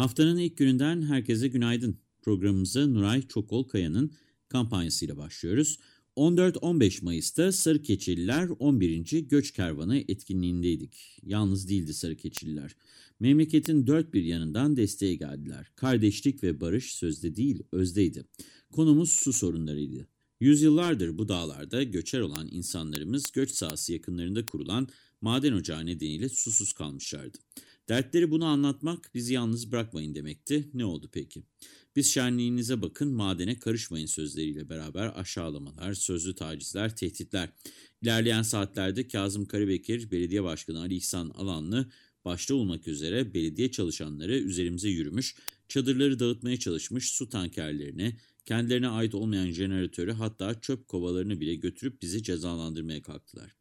Haftanın ilk gününden herkese günaydın. Programımıza Nuray Çokolkaya'nın kampanyasıyla başlıyoruz. 14-15 Mayıs'ta Sarı Keçeliler 11. Göç Kervanı etkinliğindeydik. Yalnız değildi Sarı Keçeliler. Memleketin dört bir yanından desteğe geldiler. Kardeşlik ve barış sözde değil, özdeydi. Konumuz su sorunlarıydı. Yüzyıllardır bu dağlarda göçer olan insanlarımız göç sahası yakınlarında kurulan maden ocağı nedeniyle susuz kalmışlardı. Dertleri bunu anlatmak bizi yalnız bırakmayın demekti. Ne oldu peki? Biz şenliğinize bakın madene karışmayın sözleriyle beraber aşağılamalar, sözlü tacizler, tehditler. İlerleyen saatlerde Kazım Karabekir, Belediye Başkanı Ali İhsan Alanlı başta olmak üzere belediye çalışanları üzerimize yürümüş, çadırları dağıtmaya çalışmış su tankerlerini, kendilerine ait olmayan jeneratörü hatta çöp kovalarını bile götürüp bizi cezalandırmaya kalktılar.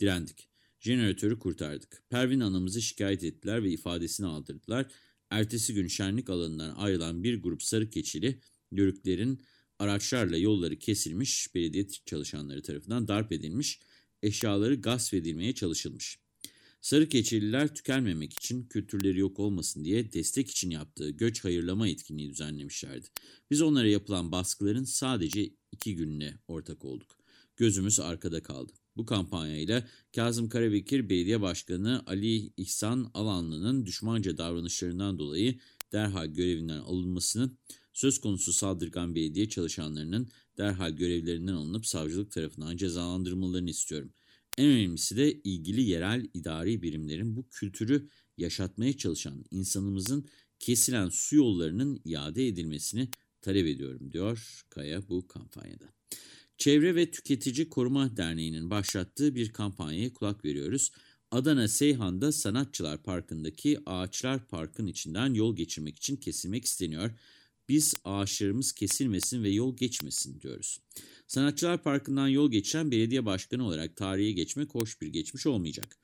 Direndik. Jeneratörü kurtardık. Pervin anamızı şikayet ettiler ve ifadesini aldırdılar. Ertesi gün şenlik alanından ayrılan bir grup sarı keçili yörüklerin araçlarla yolları kesilmiş, belediye çalışanları tarafından darp edilmiş, eşyaları gasp edilmeye çalışılmış. Sarı keçeliler tükenmemek için, kültürleri yok olmasın diye destek için yaptığı göç hayırlama etkinliği düzenlemişlerdi. Biz onlara yapılan baskıların sadece iki gününe ortak olduk. Gözümüz arkada kaldı. Bu kampanyayla Kazım Karabekir Belediye Başkanı Ali İhsan Alanlı'nın düşmanca davranışlarından dolayı derhal görevinden alınmasını, söz konusu saldırgan belediye çalışanlarının derhal görevlerinden alınıp savcılık tarafından cezalandırılmalarını istiyorum. En önemlisi de ilgili yerel idari birimlerin bu kültürü yaşatmaya çalışan insanımızın kesilen su yollarının iade edilmesini talep ediyorum diyor Kaya bu kampanyada. Çevre ve Tüketici Koruma Derneği'nin başlattığı bir kampanyaya kulak veriyoruz. Adana Seyhan'da Sanatçılar Parkı'ndaki Ağaçlar Park'ın içinden yol geçirmek için kesilmek isteniyor. Biz ağaçlarımız kesilmesin ve yol geçmesin diyoruz. Sanatçılar Parkı'ndan yol geçen belediye başkanı olarak tarihe geçmek hoş bir geçmiş olmayacak.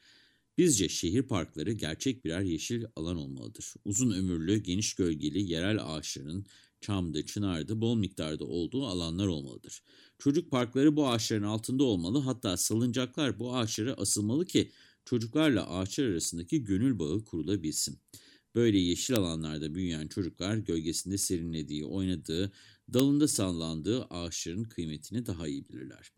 Bizce şehir parkları gerçek birer yeşil alan olmalıdır. Uzun ömürlü, geniş gölgeli yerel ağaçların çamdı, çınardı bol miktarda olduğu alanlar olmalıdır. Çocuk parkları bu ağaçların altında olmalı hatta salıncaklar bu ağaçlara asılmalı ki çocuklarla ağaçlar arasındaki gönül bağı kurulabilsin. Böyle yeşil alanlarda büyüyen çocuklar gölgesinde serinlediği, oynadığı, dalında sallandığı ağaçların kıymetini daha iyi bilirler.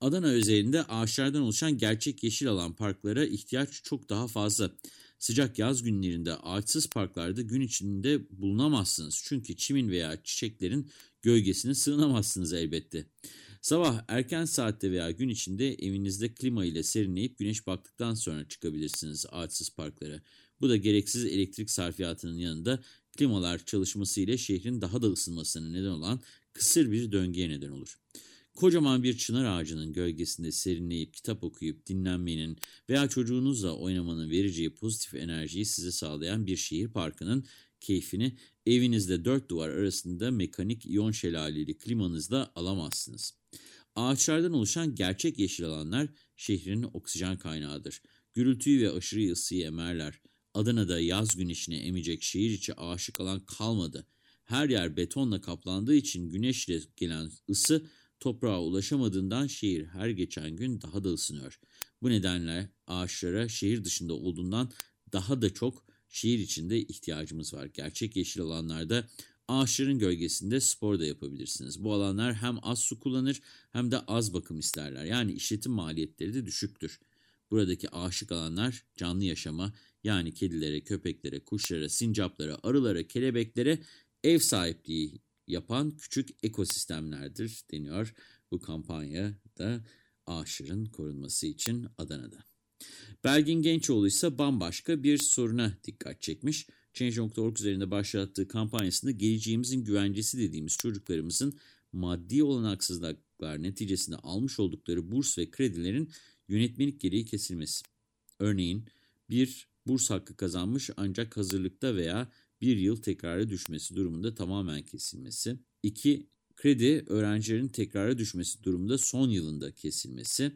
Adana özelinde ağaçlardan oluşan gerçek yeşil alan parklara ihtiyaç çok daha fazla. Sıcak yaz günlerinde ağaçsız parklarda gün içinde bulunamazsınız. Çünkü çimin veya çiçeklerin gölgesine sığınamazsınız elbette. Sabah erken saatte veya gün içinde evinizde klima ile serinleyip güneş baktıktan sonra çıkabilirsiniz ağaçsız parklara. Bu da gereksiz elektrik sarfiyatının yanında klimalar çalışması ile şehrin daha da ısınmasına neden olan kısır bir döngüye neden olur. Kocaman bir çınar ağacının gölgesinde serinleyip kitap okuyup dinlenmenin veya çocuğunuzla oynamanın vereceği pozitif enerjiyi size sağlayan bir şehir parkının keyfini evinizde dört duvar arasında mekanik iyon şelaleli klimanızla alamazsınız. Ağaçlardan oluşan gerçek yeşil alanlar şehrin oksijen kaynağıdır. Gürültüyü ve aşırı ısıyı emerler. Adana'da yaz güneşini emecek şehir içi aşık alan kalmadı. Her yer betonla kaplandığı için güneşle gelen ısı toprağa ulaşamadığından şehir her geçen gün daha da ısınıyor. Bu nedenle ağaçlara şehir dışında olduğundan daha da çok şehir içinde ihtiyacımız var. Gerçek yeşil alanlarda ağaçların gölgesinde spor da yapabilirsiniz. Bu alanlar hem az su kullanır hem de az bakım isterler. Yani işletim maliyetleri de düşüktür. Buradaki aşık alanlar canlı yaşama yani kedilere, köpeklere, kuşlara, sincaplara, arılara, kelebeklere ev sahipliği yapan küçük ekosistemlerdir deniyor bu kampanyada ağaçların korunması için Adana'da. Belgin Gençoğlu ise bambaşka bir soruna dikkat çekmiş. Change.org üzerinde başlattığı kampanyasında geleceğimizin güvencesi dediğimiz çocuklarımızın maddi olanaksızlıklar neticesinde almış oldukları burs ve kredilerin yönetmelik gereği kesilmesi. Örneğin bir burs hakkı kazanmış ancak hazırlıkta veya bir yıl tekrara düşmesi durumunda tamamen kesilmesi. 2. Kredi öğrencilerin tekrara düşmesi durumunda son yılında kesilmesi.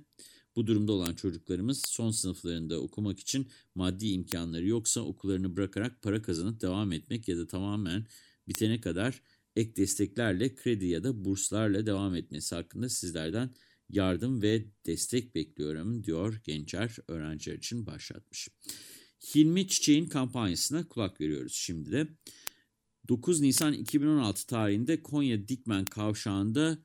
Bu durumda olan çocuklarımız son sınıflarında okumak için maddi imkanları yoksa okullarını bırakarak para kazanıp devam etmek ya da tamamen bitene kadar ek desteklerle kredi ya da burslarla devam etmesi hakkında sizlerden yardım ve destek bekliyorum diyor Gençer öğrenciler için başlatmış. Hilmi Çiçek'in kampanyasına kulak veriyoruz şimdi de. 9 Nisan 2016 tarihinde Konya Dikmen kavşağında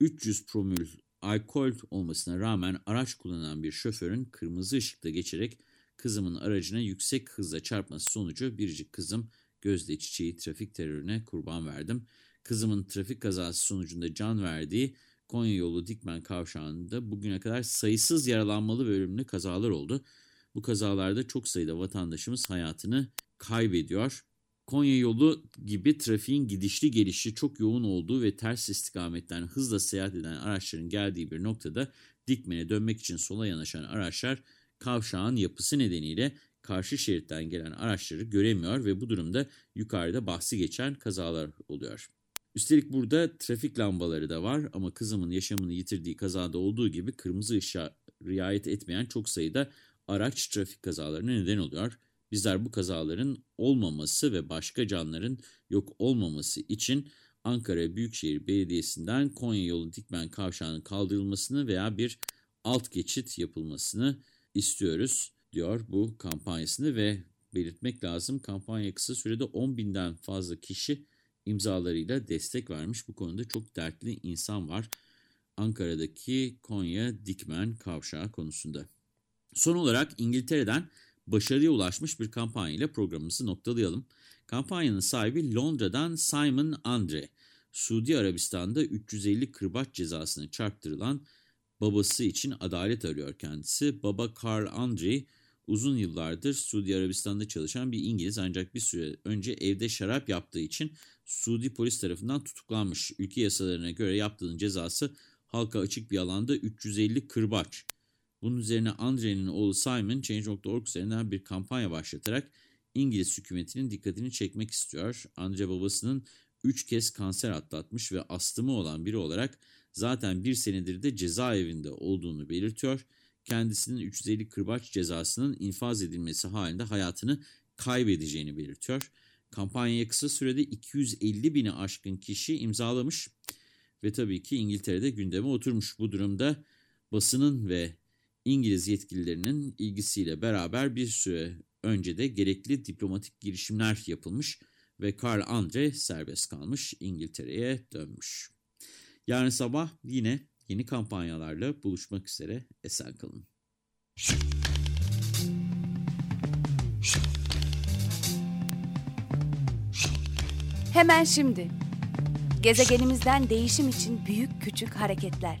300 promil alkol olmasına rağmen araç kullanan bir şoförün kırmızı ışıkta geçerek kızımın aracına yüksek hızla çarpması sonucu biricik kızım Gözde Çiçeği trafik terörüne kurban verdim. Kızımın trafik kazası sonucunda can verdiği Konya yolu Dikmen kavşağında bugüne kadar sayısız yaralanmalı ve ölümlü kazalar oldu. Bu kazalarda çok sayıda vatandaşımız hayatını kaybediyor. Konya yolu gibi trafiğin gidişli gelişi çok yoğun olduğu ve ters istikametten hızla seyahat eden araçların geldiği bir noktada Dikmen'e dönmek için sola yanaşan araçlar kavşağın yapısı nedeniyle karşı şeritten gelen araçları göremiyor ve bu durumda yukarıda bahsi geçen kazalar oluyor. Üstelik burada trafik lambaları da var ama kızımın yaşamını yitirdiği kazada olduğu gibi kırmızı ışığa riayet etmeyen çok sayıda araç trafik kazalarına neden oluyor. Bizler bu kazaların olmaması ve başka canların yok olmaması için Ankara Büyükşehir Belediyesi'nden Konya yolu Dikmen kavşağının kaldırılmasını veya bir alt geçit yapılmasını istiyoruz diyor bu kampanyasını ve belirtmek lazım. Kampanya kısa sürede 10 binden fazla kişi imzalarıyla destek vermiş. Bu konuda çok dertli insan var Ankara'daki Konya Dikmen kavşağı konusunda. Son olarak İngiltere'den başarıya ulaşmış bir kampanya ile programımızı noktalayalım. Kampanyanın sahibi Londra'dan Simon Andre. Suudi Arabistan'da 350 kırbaç cezasını çarptırılan babası için adalet arıyor kendisi. Baba Carl Andre uzun yıllardır Suudi Arabistan'da çalışan bir İngiliz ancak bir süre önce evde şarap yaptığı için Suudi polis tarafından tutuklanmış. Ülke yasalarına göre yaptığının cezası halka açık bir alanda 350 kırbaç. Bunun üzerine Andre'nin oğlu Simon Change.org üzerinden bir kampanya başlatarak İngiliz hükümetinin dikkatini çekmek istiyor. Andre babasının 3 kez kanser atlatmış ve astımı olan biri olarak zaten bir senedir de cezaevinde olduğunu belirtiyor. Kendisinin 350 kırbaç cezasının infaz edilmesi halinde hayatını kaybedeceğini belirtiyor. Kampanyaya kısa sürede 250 bini aşkın kişi imzalamış ve tabii ki İngiltere'de gündeme oturmuş. Bu durumda basının ve İngiliz yetkililerinin ilgisiyle beraber bir süre önce de gerekli diplomatik girişimler yapılmış ve Karl Andre serbest kalmış İngiltere'ye dönmüş. Yarın sabah yine yeni kampanyalarla buluşmak üzere esen kalın. Hemen şimdi. Gezegenimizden değişim için büyük küçük hareketler.